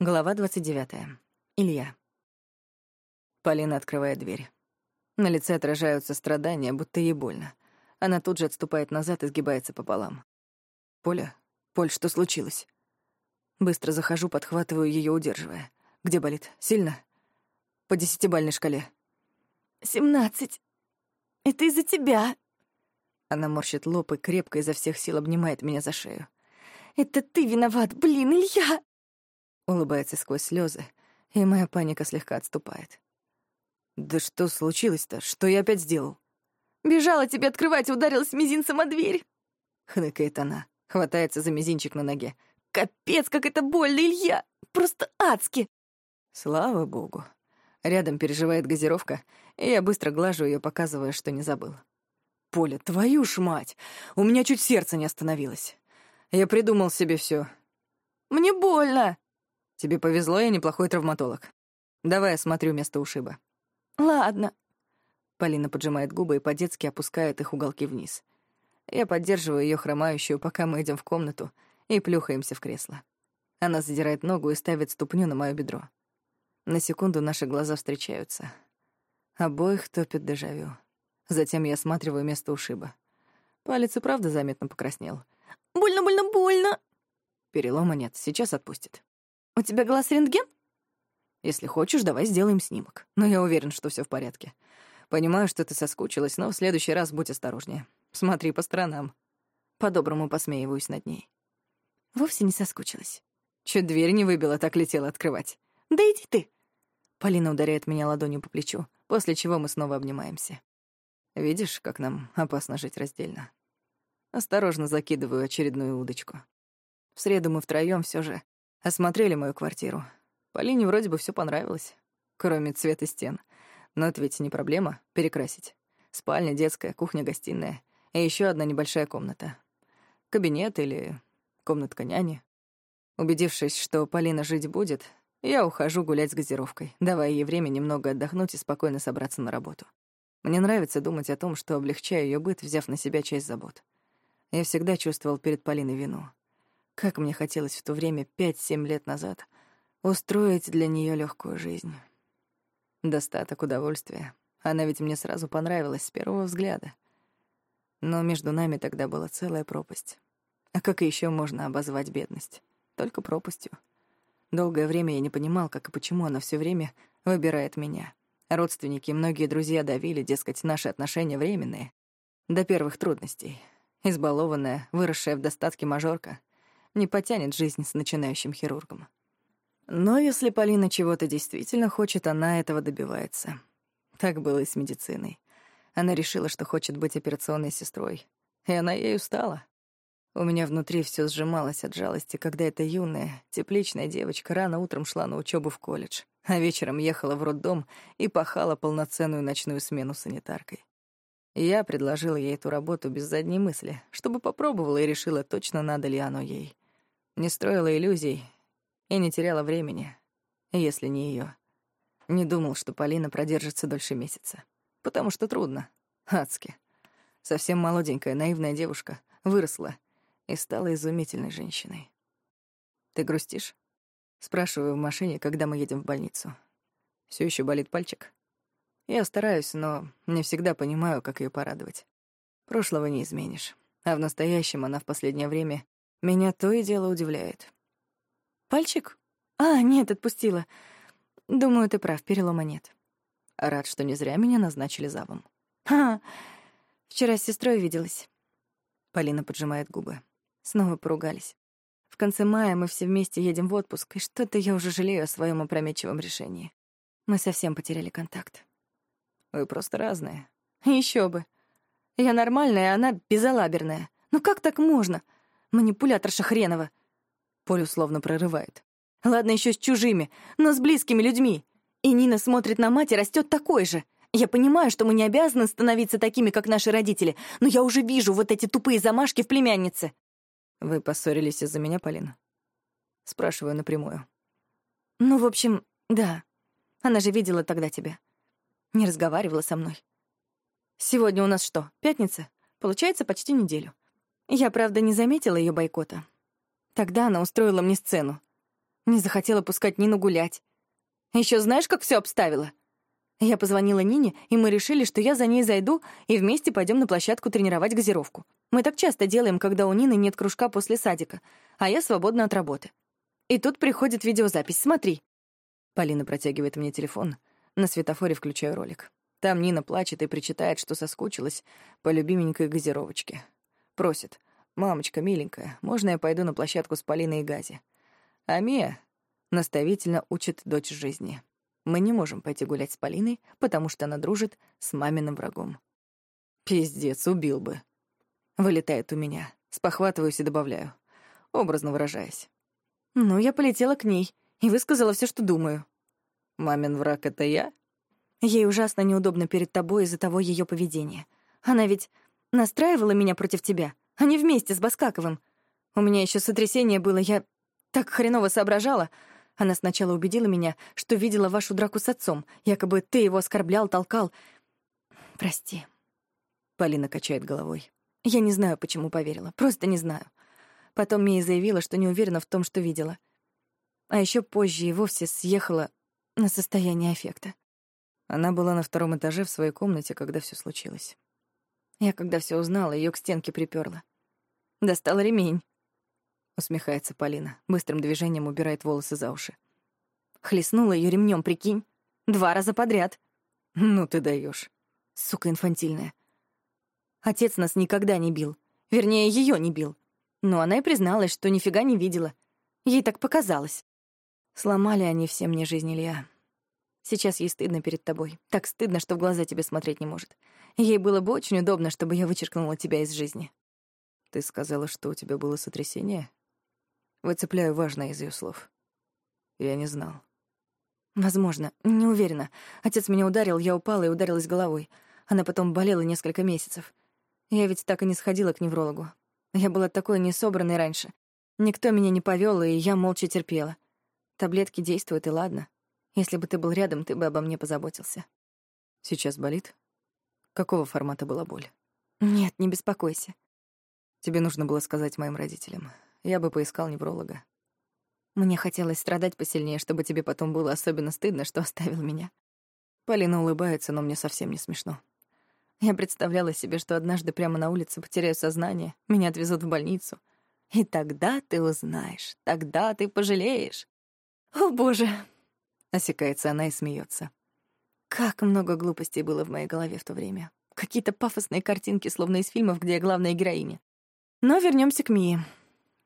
Глава 29. Илья. Полина открывает дверь. На лице отражаются страдания, будто ей больно. Она тут же отступает назад и сгибается пополам. «Поля? Поль, что случилось?» Быстро захожу, подхватываю ее, удерживая. «Где болит? Сильно?» «По десятибальной шкале». «Семнадцать. Это из-за тебя». Она морщит лоб и крепко изо всех сил обнимает меня за шею. «Это ты виноват, блин, Илья!» Улыбается сквозь слезы, и моя паника слегка отступает. «Да что случилось-то? Что я опять сделал?» Бежала тебе открывать и ударилась мизинцем о дверь. Хныкает она, хватается за мизинчик на ноге. Капец, как это больно, Илья! Просто адски! Слава богу. Рядом переживает газировка, и я быстро глажу ее, показывая, что не забыл. Поля, твою ж мать! У меня чуть сердце не остановилось. Я придумал себе все. Мне больно. Тебе повезло, я неплохой травматолог. Давай осмотрю место ушиба. Ладно. Полина поджимает губы и по-детски опускает их уголки вниз. Я поддерживаю ее хромающую, пока мы идем в комнату и плюхаемся в кресло. Она задирает ногу и ставит ступню на мое бедро. На секунду наши глаза встречаются. Обоих топит дежавю. Затем я осматриваю место ушиба. Палец и правда заметно покраснел. «Больно, больно, больно!» Перелома нет, сейчас отпустит. «У тебя глаз рентген?» «Если хочешь, давай сделаем снимок. Но я уверен, что все в порядке. Понимаю, что ты соскучилась, но в следующий раз будь осторожнее. Смотри по сторонам. По-доброму посмеиваюсь над ней. Вовсе не соскучилась. Чуть дверь не выбила, так летела открывать. Да иди ты. Полина ударяет меня ладонью по плечу, после чего мы снова обнимаемся. Видишь, как нам опасно жить раздельно. Осторожно закидываю очередную удочку. В среду мы втроём всё же осмотрели мою квартиру. Полине вроде бы всё понравилось, кроме цвета стен. Но это ведь не проблема — перекрасить. Спальня, детская, кухня, гостиная. И еще одна небольшая комната. Кабинет или комнатка няни. Убедившись, что Полина жить будет, я ухожу гулять с газировкой, давая ей время немного отдохнуть и спокойно собраться на работу. Мне нравится думать о том, что облегчаю ее быт, взяв на себя часть забот. Я всегда чувствовал перед Полиной вину. Как мне хотелось в то время, пять-семь лет назад, устроить для нее легкую жизнь. Достаток удовольствия. Она ведь мне сразу понравилась с первого взгляда. Но между нами тогда была целая пропасть. А как еще можно обозвать бедность? Только пропастью. Долгое время я не понимал, как и почему она все время выбирает меня. Родственники и многие друзья давили, дескать, наши отношения временные. До первых трудностей. Избалованная, выросшая в достатке мажорка не потянет жизнь с начинающим хирургом. Но если Полина чего-то действительно хочет, она этого добивается. Так было и с медициной. Она решила, что хочет быть операционной сестрой. И она ею стала. У меня внутри все сжималось от жалости, когда эта юная, тепличная девочка рано утром шла на учебу в колледж, а вечером ехала в роддом и пахала полноценную ночную смену санитаркой. Я предложила ей эту работу без задней мысли, чтобы попробовала и решила, точно надо ли оно ей. Не строила иллюзий, и не теряла времени, если не ее. Не думал, что Полина продержится дольше месяца. Потому что трудно. Адски. Совсем молоденькая, наивная девушка выросла и стала изумительной женщиной. «Ты грустишь?» Спрашиваю в машине, когда мы едем в больницу. Все еще болит пальчик?» Я стараюсь, но не всегда понимаю, как ее порадовать. Прошлого не изменишь. А в настоящем она в последнее время меня то и дело удивляет. Пальчик? А, нет, отпустила. Думаю, ты прав, перелома нет. Рад, что не зря меня назначили завом. Ха, вчера с сестрой виделась. Полина поджимает губы. Снова поругались. В конце мая мы все вместе едем в отпуск, и что-то я уже жалею о своем опрометчивом решении. Мы совсем потеряли контакт. Вы просто разные. Еще бы. Я нормальная, а она безалаберная. Ну как так можно? Манипуляторша хренова. Полю словно прорывает. Ладно, еще с чужими, но с близкими людьми. И Нина смотрит на мать и растет такой же. Я понимаю, что мы не обязаны становиться такими, как наши родители, но я уже вижу вот эти тупые замашки в племяннице. Вы поссорились из-за меня, Полина? Спрашиваю напрямую. Ну, в общем, да. Она же видела тогда тебя. Не разговаривала со мной. Сегодня у нас что, пятница? Получается, почти неделю. Я, правда, не заметила ее бойкота. Тогда она устроила мне сцену. Не захотела пускать Нину гулять. Еще знаешь, как все обставила? Я позвонила Нине, и мы решили, что я за ней зайду, и вместе пойдем на площадку тренировать газировку. Мы так часто делаем, когда у Нины нет кружка после садика, а я свободна от работы. И тут приходит видеозапись, смотри. Полина протягивает мне телефон. На светофоре включаю ролик. Там Нина плачет и причитает, что соскучилась по любименькой газировочке. Просит. «Мамочка, миленькая, можно я пойду на площадку с Полиной и Гази?» А Мия наставительно учит дочь жизни. Мы не можем пойти гулять с Полиной, потому что она дружит с маминым врагом. «Пиздец, убил бы». Вылетает у меня. Спохватываюсь и добавляю, образно выражаясь. «Ну, я полетела к ней и высказала все, что думаю». «Мамин враг — это я?» Ей ужасно неудобно перед тобой из-за того ее поведения. Она ведь настраивала меня против тебя, а не вместе с Баскаковым. У меня еще сотрясение было, я так хреново соображала. Она сначала убедила меня, что видела вашу драку с отцом, якобы ты его оскорблял, толкал. Прости. Полина качает головой. Я не знаю, почему поверила, просто не знаю. Потом Мия заявила, что не уверена в том, что видела. А еще позже и вовсе съехала на состояние аффекта. Она была на втором этаже в своей комнате, когда все случилось. Я, когда все узнала, ее к стенке приперла. Достала ремень. Усмехается Полина, быстрым движением убирает волосы за уши. Хлестнула ее ремнем, прикинь. Два раза подряд. Ну ты даешь. Сука инфантильная. Отец нас никогда не бил. Вернее, ее не бил. Но она и призналась, что нифига не видела. Ей так показалось. Сломали они все мне жизнь, Илья. Сейчас ей стыдно перед тобой. Так стыдно, что в глаза тебе смотреть не может. Ей было бы очень удобно, чтобы я вычеркнула тебя из жизни. Ты сказала, что у тебя было сотрясение? Выцепляю важное из ее слов. Я не знал. Возможно, не уверена. Отец меня ударил, я упала и ударилась головой. Она потом болела несколько месяцев. Я ведь так и не сходила к неврологу. Я была такой несобранной раньше. Никто меня не повел, и я молча терпела. Таблетки действуют, и ладно. Если бы ты был рядом, ты бы обо мне позаботился. Сейчас болит? Какого формата была боль? Нет, не беспокойся. Тебе нужно было сказать моим родителям. Я бы поискал невролога. Мне хотелось страдать посильнее, чтобы тебе потом было особенно стыдно, что оставил меня. Полина улыбается, но мне совсем не смешно. Я представляла себе, что однажды прямо на улице потеряю сознание, меня отвезут в больницу. И тогда ты узнаешь, тогда ты пожалеешь. О, боже, Осекается она и смеется. Как много глупостей было в моей голове в то время. Какие-то пафосные картинки, словно из фильмов, где я главная героиня. Но вернемся к Мии.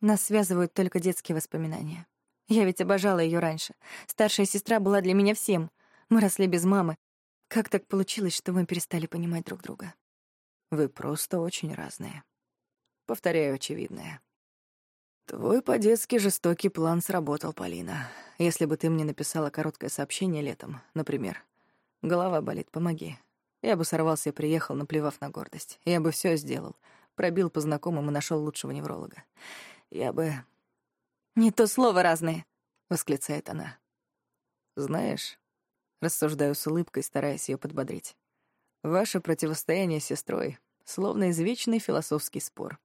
Нас связывают только детские воспоминания. Я ведь обожала ее раньше. Старшая сестра была для меня всем. Мы росли без мамы. Как так получилось, что мы перестали понимать друг друга? Вы просто очень разные. Повторяю очевидное. Твой по-детски жестокий план сработал, Полина. Если бы ты мне написала короткое сообщение летом, например, «Голова болит, помоги», я бы сорвался и приехал, наплевав на гордость. Я бы все сделал. Пробил по знакомым и нашел лучшего невролога. Я бы... «Не то слово разное», — восклицает она. «Знаешь...» — рассуждаю с улыбкой, стараясь ее подбодрить. «Ваше противостояние с сестрой словно извечный философский спор.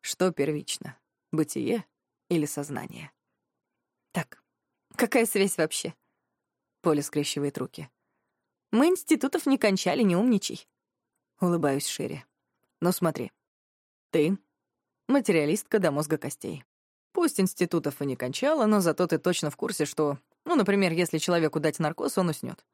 Что первично, бытие или сознание?» «Так, Какая связь вообще? Поля скрещивает руки. Мы институтов не кончали, не умничай. Улыбаюсь шире. Ну смотри. Ты — материалистка до мозга костей. Пусть институтов и не кончала, но зато ты точно в курсе, что, ну, например, если человеку дать наркоз, он уснет.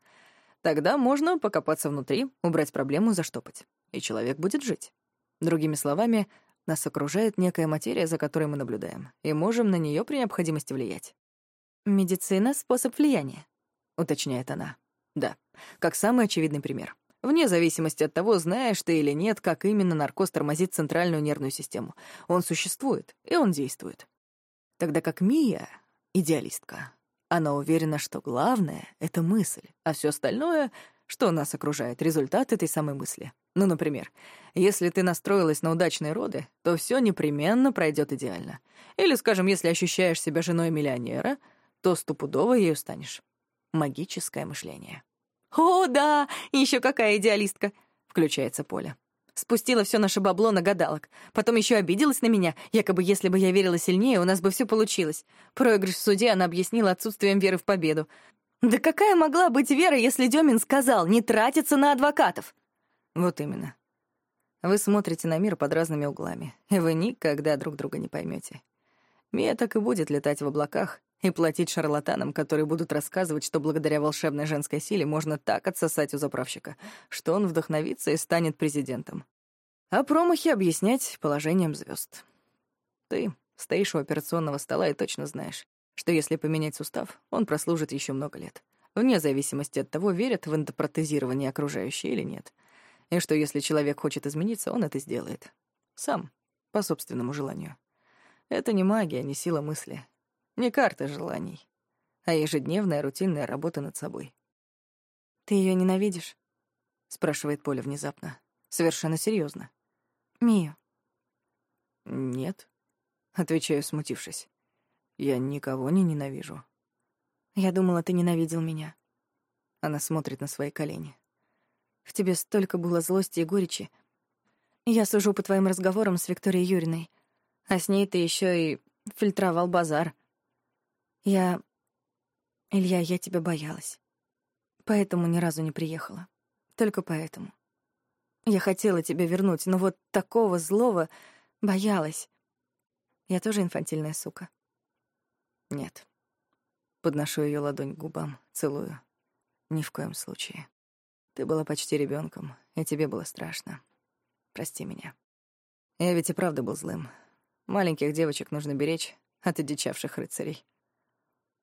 Тогда можно покопаться внутри, убрать проблему, заштопать. И человек будет жить. Другими словами, нас окружает некая материя, за которой мы наблюдаем, и можем на нее при необходимости влиять. «Медицина — способ влияния», — уточняет она. Да, как самый очевидный пример. Вне зависимости от того, знаешь ты или нет, как именно наркоз тормозит центральную нервную систему. Он существует, и он действует. Тогда как Мия — идеалистка. Она уверена, что главное — это мысль, а все остальное, что нас окружает, результат этой самой мысли. Ну, например, если ты настроилась на удачные роды, то все непременно пройдет идеально. Или, скажем, если ощущаешь себя женой миллионера — то стопудово ею станешь. Магическое мышление. «О, да! Еще какая идеалистка!» — включается Поля. Спустила все наше бабло на гадалок. Потом еще обиделась на меня, якобы если бы я верила сильнее, у нас бы все получилось. Проигрыш в суде она объяснила отсутствием веры в победу. Да какая могла быть вера, если Демин сказал не тратиться на адвокатов? Вот именно. Вы смотрите на мир под разными углами, и вы никогда друг друга не поймете. Мия так и будет летать в облаках и платить шарлатанам, которые будут рассказывать, что благодаря волшебной женской силе можно так отсосать у заправщика, что он вдохновится и станет президентом. А промахи объяснять положением звезд. Ты стоишь у операционного стола и точно знаешь, что если поменять сустав, он прослужит еще много лет, вне зависимости от того, верят в эндопротезирование окружающие или нет. И что если человек хочет измениться, он это сделает. Сам, по собственному желанию. Это не магия, не сила мысли. Не карта желаний, а ежедневная рутинная работа над собой. «Ты ее ненавидишь?» — спрашивает Поля внезапно. Совершенно серьезно. «Мию?» «Нет», — отвечаю, смутившись. «Я никого не ненавижу». «Я думала, ты ненавидел меня». Она смотрит на свои колени. «В тебе столько было злости и горечи. Я сужу по твоим разговорам с Викторией Юриной. А с ней ты еще и фильтровал базар. Я... Илья, я тебя боялась. Поэтому ни разу не приехала. Только поэтому. Я хотела тебя вернуть, но вот такого злого боялась. Я тоже инфантильная сука. Нет. Подношу ее ладонь к губам, целую. Ни в коем случае. Ты была почти ребенком, и тебе было страшно. Прости меня. Я ведь и правда был злым. Маленьких девочек нужно беречь от одичавших рыцарей.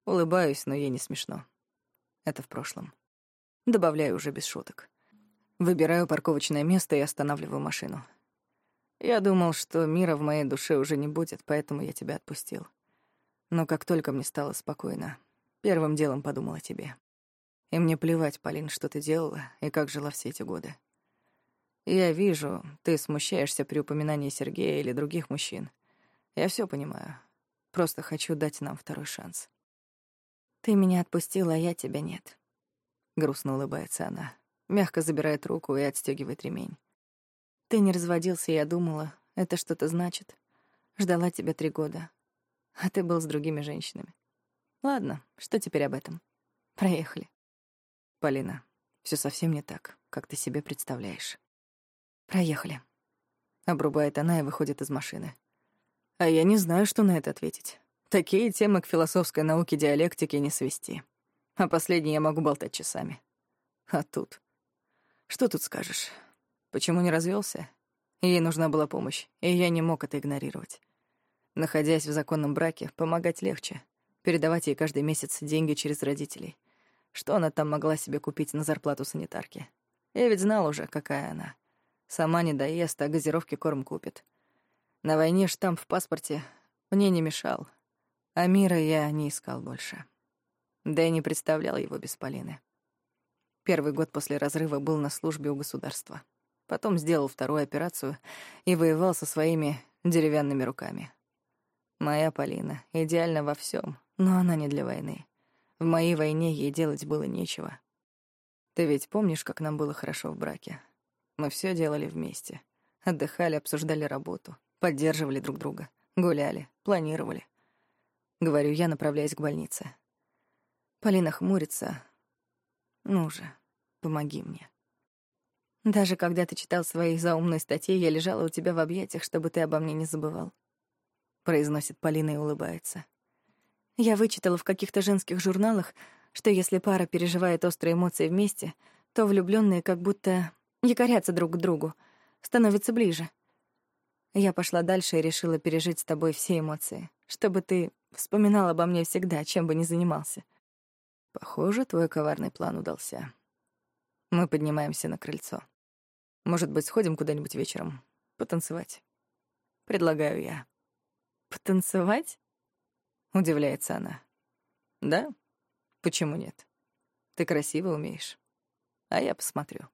Улыбаюсь, но ей не смешно. Это в прошлом. Добавляю уже без шуток. Выбираю парковочное место и останавливаю машину. Я думал, что мира в моей душе уже не будет, поэтому я тебя отпустил. Но как только мне стало спокойно, первым делом подумал о тебе. И мне плевать, Полин, что ты делала и как жила все эти годы. Я вижу, ты смущаешься при упоминании Сергея или других мужчин. Я все понимаю. Просто хочу дать нам второй шанс. Ты меня отпустила, а я тебя нет. Грустно улыбается она, мягко забирает руку и отстегивает ремень. Ты не разводился, я думала, это что-то значит. Ждала тебя три года, а ты был с другими женщинами. Ладно, что теперь об этом? Проехали. Полина, все совсем не так, как ты себе представляешь. Проехали. Обрубает она и выходит из машины. А я не знаю, что на это ответить. Такие темы к философской науке диалектики не свести. А последнее я могу болтать часами. А тут? Что тут скажешь? Почему не развелся? Ей нужна была помощь, и я не мог это игнорировать. Находясь в законном браке, помогать легче. Передавать ей каждый месяц деньги через родителей. Что она там могла себе купить на зарплату санитарки? Я ведь знал уже, какая она. Сама не доест, а газировки корм купит. На войне штамп в паспорте мне не мешал, а мира я не искал больше. Да и не представлял его без Полины. Первый год после разрыва был на службе у государства. Потом сделал вторую операцию и воевал со своими деревянными руками. Моя Полина идеальна во всем, но она не для войны. В моей войне ей делать было нечего. Ты ведь помнишь, как нам было хорошо в браке? Мы все делали вместе. Отдыхали, обсуждали работу. Поддерживали друг друга. Гуляли, планировали. Говорю я, направляясь к больнице. Полина хмурится. Ну же, помоги мне. Даже когда ты читал свои заумные статьи, я лежала у тебя в объятиях, чтобы ты обо мне не забывал. Произносит Полина и улыбается. Я вычитала в каких-то женских журналах, что если пара переживает острые эмоции вместе, то влюбленные как будто якорятся друг к другу, становятся ближе. Я пошла дальше и решила пережить с тобой все эмоции, чтобы ты вспоминал обо мне всегда, чем бы ни занимался. Похоже, твой коварный план удался. Мы поднимаемся на крыльцо. Может быть, сходим куда-нибудь вечером? Потанцевать. Предлагаю я. Потанцевать? Удивляется она. Да? Почему нет? Ты красиво умеешь. А я посмотрю.